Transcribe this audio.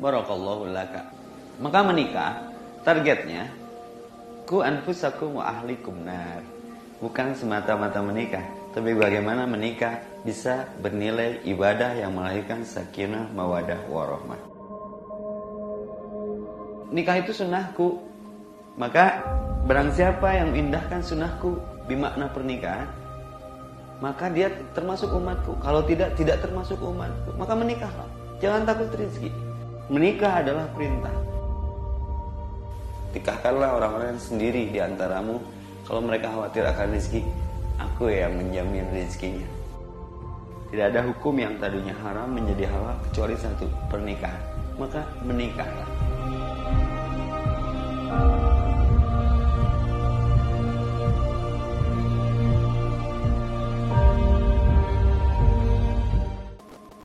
Barakallahu laka. Maka menikah targetnya ku anfusakum wa ahlikum nar. Bukan semata-mata menikah, tapi bagaimana menikah bisa bernilai ibadah yang melahirkan sakinah, mawadah, warahmah. Nikah itu sunnahku. Maka barang siapa yang mengindahkan sunnahku bimakna pernikahan, maka dia termasuk umatku. Kalau tidak, tidak termasuk umatku. Maka menikahlah. Jangan takut rezeki. Menikah adalah perintah. Nikahkanlah orang-orang sendiri di antaramu. Kalau mereka khawatir akan rezeki, aku yang menjamin rezekinya. Tidak ada hukum yang tadinya haram menjadi halal kecuali satu, pernikahan. Maka menikahlah.